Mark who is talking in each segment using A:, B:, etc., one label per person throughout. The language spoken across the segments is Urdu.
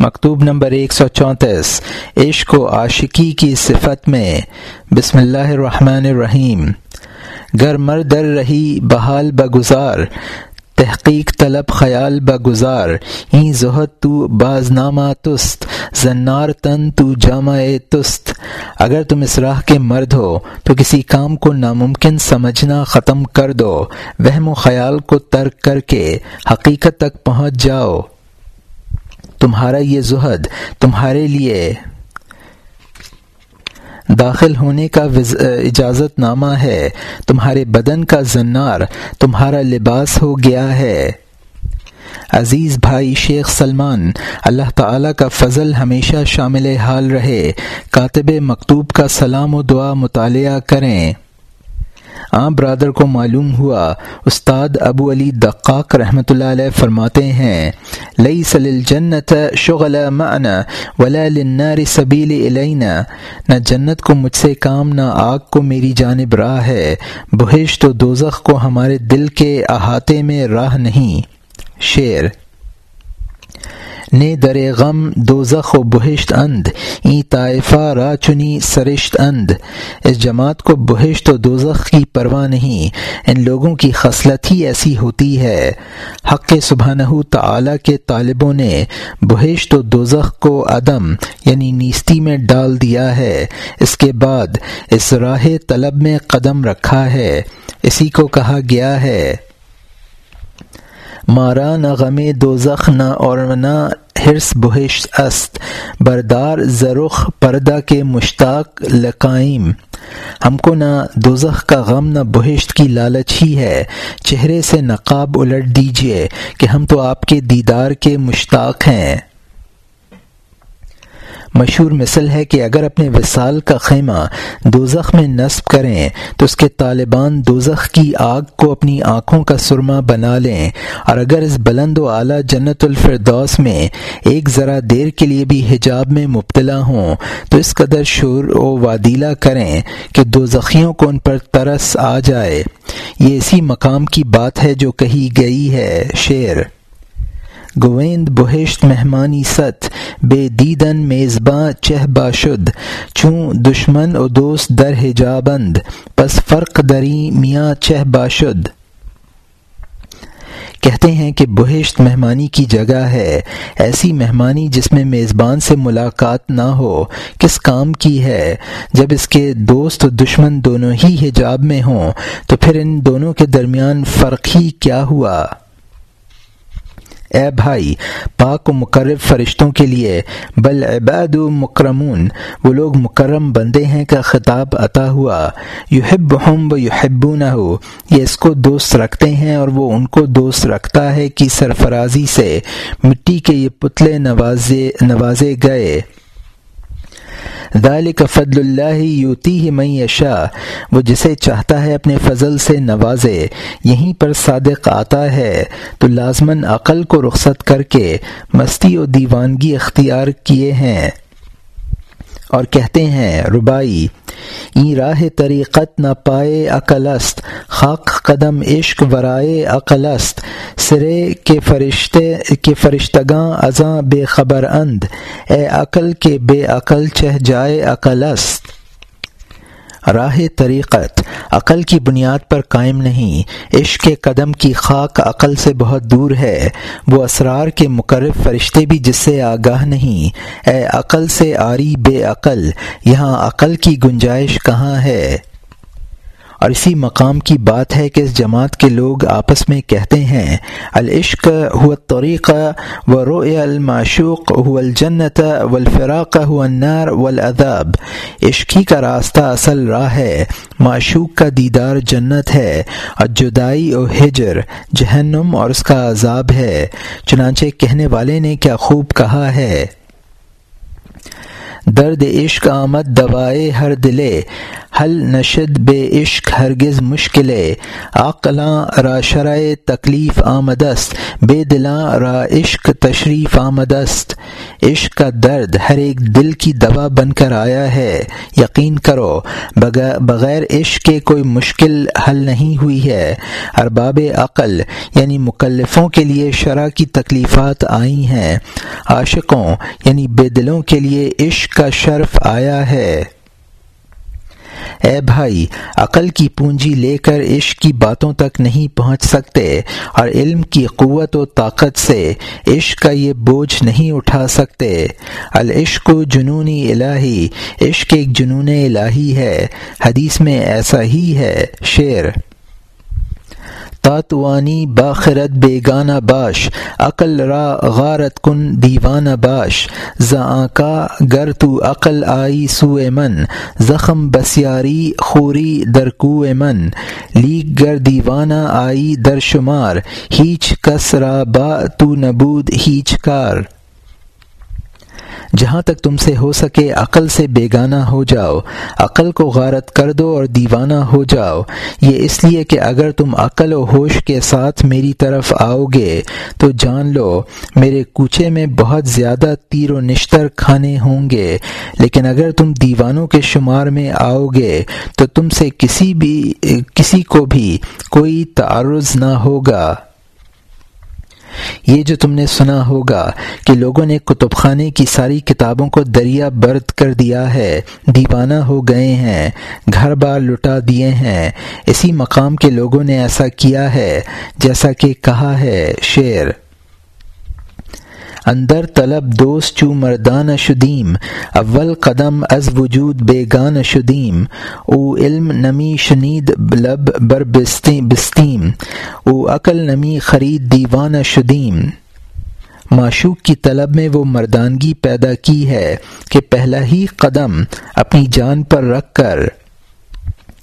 A: مکتوب نمبر ایک سو چونتیس، عشق و عاشقی کی صفت میں، بسم اللہ الرحمن الرحیم، گر مر در رہی بحال بگزار، تحقیق طلب خیال بگزار این زہد تو باز نامہ تست، زنار تن تو جامع تست۔ اگر تم اس راہ کے مرد ہو، تو کسی کام کو ناممکن سمجھنا ختم کر دو، وہم و خیال کو ترک کر کے حقیقت تک پہنچ جاؤ۔ تمہارا یہ زہد تمہارے لیے داخل ہونے کا اجازت نامہ ہے۔ تمہارے بدن کا زنار تمہارا لباس ہو گیا ہے۔ عزیز بھائی شیخ سلمان، اللہ تعالی کا فضل ہمیشہ شامل حال رہے۔ کاتب مکتوب کا سلام و دعا مطالعہ کریں۔ عام برادر کو معلوم ہوا، استاد ابو علی دقاق رحمۃ اللہ علیہ فرماتے ہیں لئی سل جنت شغل معنا ولا للنار سبیل الینا. نہ جنت کو مجھ سے کام، نہ آگ کو میری جانب راہ ہے، بہشت و دوزخ کو ہمارے دل کے احاطے میں راہ نہیں۔ شعر نے در غم دوزخ و بہشت اند ای طائفہ را چنی سرشت اند۔ اس جماعت کو بہشت و دوزخ کی پرواہ نہیں، ان لوگوں کی خصلت ہی ایسی ہوتی ہے۔ حق سبحانہ تعالی کے طالبوں نے بہشت و دوزخ کو عدم یعنی نیستی میں ڈال دیا ہے۔ اس کے بعد اس راہ طلب میں قدم رکھا ہے۔ اسی کو کہا گیا ہے۔ مارا نہ غم دوزخ نہ اور نہ ہرس بہش است۔ بردار زرخ پردہ کے مشتاق لقائم۔ ہم کو نہ دوزخ کا غم نہ بہشت کی لالچ ہی ہے۔ چہرے سے نقاب الٹ دیجیے کہ ہم تو آپ کے دیدار کے مشتاق ہیں۔ مشہور مثل ہے کہ اگر اپنے وصال کا خیمہ دوزخ میں نصب کریں تو اس کے طالبان دوزخ کی آگ کو اپنی آنکھوں کا سرما بنا لیں اور اگر اس بلند و اعلیٰ جنت الفردوس میں ایک ذرا دیر کے لیے بھی حجاب میں مبتلا ہوں تو اس قدر شور و وادیلا کریں کہ دو زخیوں کو ان پر ترس آ جائے۔ یہ اسی مقام کی بات ہے جو کہی گئی ہے شعر۔ گویند بہشت مہمانی ست بے دیدن میزباں چہ باشد چوں دشمن و دوست در حجابند، پس فرق دری میاں چہ باشد کہتے ہیں کہ بہشت مہمانی کی جگہ ہے، ایسی مہمانی جس میں میزبان سے ملاقات نہ ہو، کس کام کی ہے؟ جب اس کے دوست و دشمن دونوں ہی حجاب میں ہوں، تو پھر ان دونوں کے درمیان فرق ہی کیا ہوا؟ اے بھائی، پاک و مقرب فرشتوں کے لیے، بل عباد و مکرمون، وہ لوگ مکرم بندے ہیں کا خطاب عطا ہوا۔ یحب ہم و یحبو نہ ہو یہ اس کو دوست رکھتے ہیں اور وہ ان کو دوست رکھتا ہے کہ سرفرازی سے، مٹی کے یہ پتلے نوازے نوازے گئے۔ ذالک فضل اللہ یوتی ہی میں یشا وہ جسے چاہتا ہے اپنے فضل سے نوازے، یہیں پر صادق آتا ہے، تو لازمن عقل کو رخصت کر کے مستی و دیوانگی اختیار کیے ہیں۔ اور کہتے ہیں ربائی این راہ طریقت نہ پائے عقلست خاک قدم عشق ورائے عقلست سرے کے فرشتے، کے فرشتگاں ازاں بے خبر اند۔ اے عقل کے بے عقل چہ جائے عقلست راہ طریقت، عقل کی بنیاد پر قائم نہیں، عشق کے قدم کی خاک عقل سے بہت دور ہے، وہ اسرار کے مقرب فرشتے بھی جس سے آگاہ نہیں۔ اے عقل سے آری بے عقل، یہاں عقل کی گنجائش کہاں ہے؟ اور اسی مقام کی بات ہے کہ اس جماعت کے لوگ آپس میں کہتے ہیں، العشق ہو طریقہ و رو المعشوق ہو الجنت و الفراق النار و الاداب عشقی کا راستہ اصل راہ ہے، معشوق کا دیدار جنت ہے۔ اور جدائی و ہجر جہنم اور اس کا عذاب ہے۔ چنانچہ کہنے والے نے کیا خوب کہا ہے۔ درد عشق آمد دوائے ہر دلے حل نشد بے عشق ہرگز مشکل عقلاں را شرع تکلیف آمدست بے دلاں را عشق تشریف آمدست عشق کا درد ہر ایک دل کی دوا بن کر آیا ہے۔ یقین کرو بغیر عشق کے کوئی مشکل حل نہیں ہوئی ہے۔ ارباب عقل یعنی مکلفوں کے لیے شرح کی تکلیفات آئی ہیں۔ عاشقوں یعنی بے دلوں کے لیے عشق کا شرف آیا ہے۔ اے بھائی، عقل کی پونجی لے کر عشق کی باتوں تک نہیں پہنچ سکتے اور علم کی قوت و طاقت سے عشق کا یہ بوجھ نہیں اٹھا سکتے۔ العشق و جنونی الہی، عشق ایک جنون الہی ہے۔ حدیث میں ایسا ہی ہے، شعر۔ تاتوانی باخرت بیگانہ باش، عقل را غارت کن دیوانہ باش۔ کا گر تو عقل آئی سو من، زخم بسیاری خوری درکو من۔ لیگ گر دیوانہ آئی در شمار، ہیچ کسرا با تو نبود ہیچ کار۔ جہاں تک تم سے ہو سکے، عقل سے بیگانہ ہو جاؤ، عقل کو غارت کر دو اور دیوانہ ہو جاؤ۔ یہ اس لیے کہ اگر تم عقل و ہوش کے ساتھ میری طرف آؤ گے تو جان لو، میرے کوچے میں بہت زیادہ تیر و نشتر کھانے ہوں گے۔ لیکن اگر تم دیوانوں کے شمار میں آؤ گے تو تم سے کسی بھی، کسی کو بھی کوئی تعرض نہ ہوگا۔ یہ جو تم نے سنا ہوگا کہ لوگوں نے کتب خانے کی ساری کتابوں کو دریا برد کر دیا ہے، دیوانہ ہو گئے ہیں، گھر بار لٹا دیے ہیں۔ اسی مقام کے لوگوں نے ایسا کیا ہے جیسا کہ کہا ہے شعر۔ اندر طلب دوست چو مردان شدیم، اول قدم از وجود بیگان شدیم. او علم نمی شنید، لب بر بستیم. او عقل نمی خرید، دیوان شدیم. معشوق کی طلب میں وہ مردانگی پیدا کی ہے کہ پہلا ہی قدم اپنی جان پر رکھ کر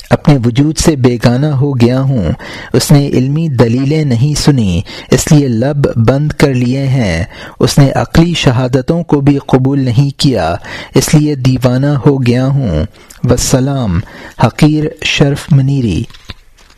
A: اپنے وجود سے بیگانہ ہو گیا ہوں۔ اس نے علمی دلیلیں نہیں سنی، اس لیے لب بند کر لیے ہیں۔ اس نے عقلی شہادتوں کو بھی قبول نہیں کیا، اس لیے دیوانہ ہو گیا ہوں۔ وسلام حقیر شرف منیری۔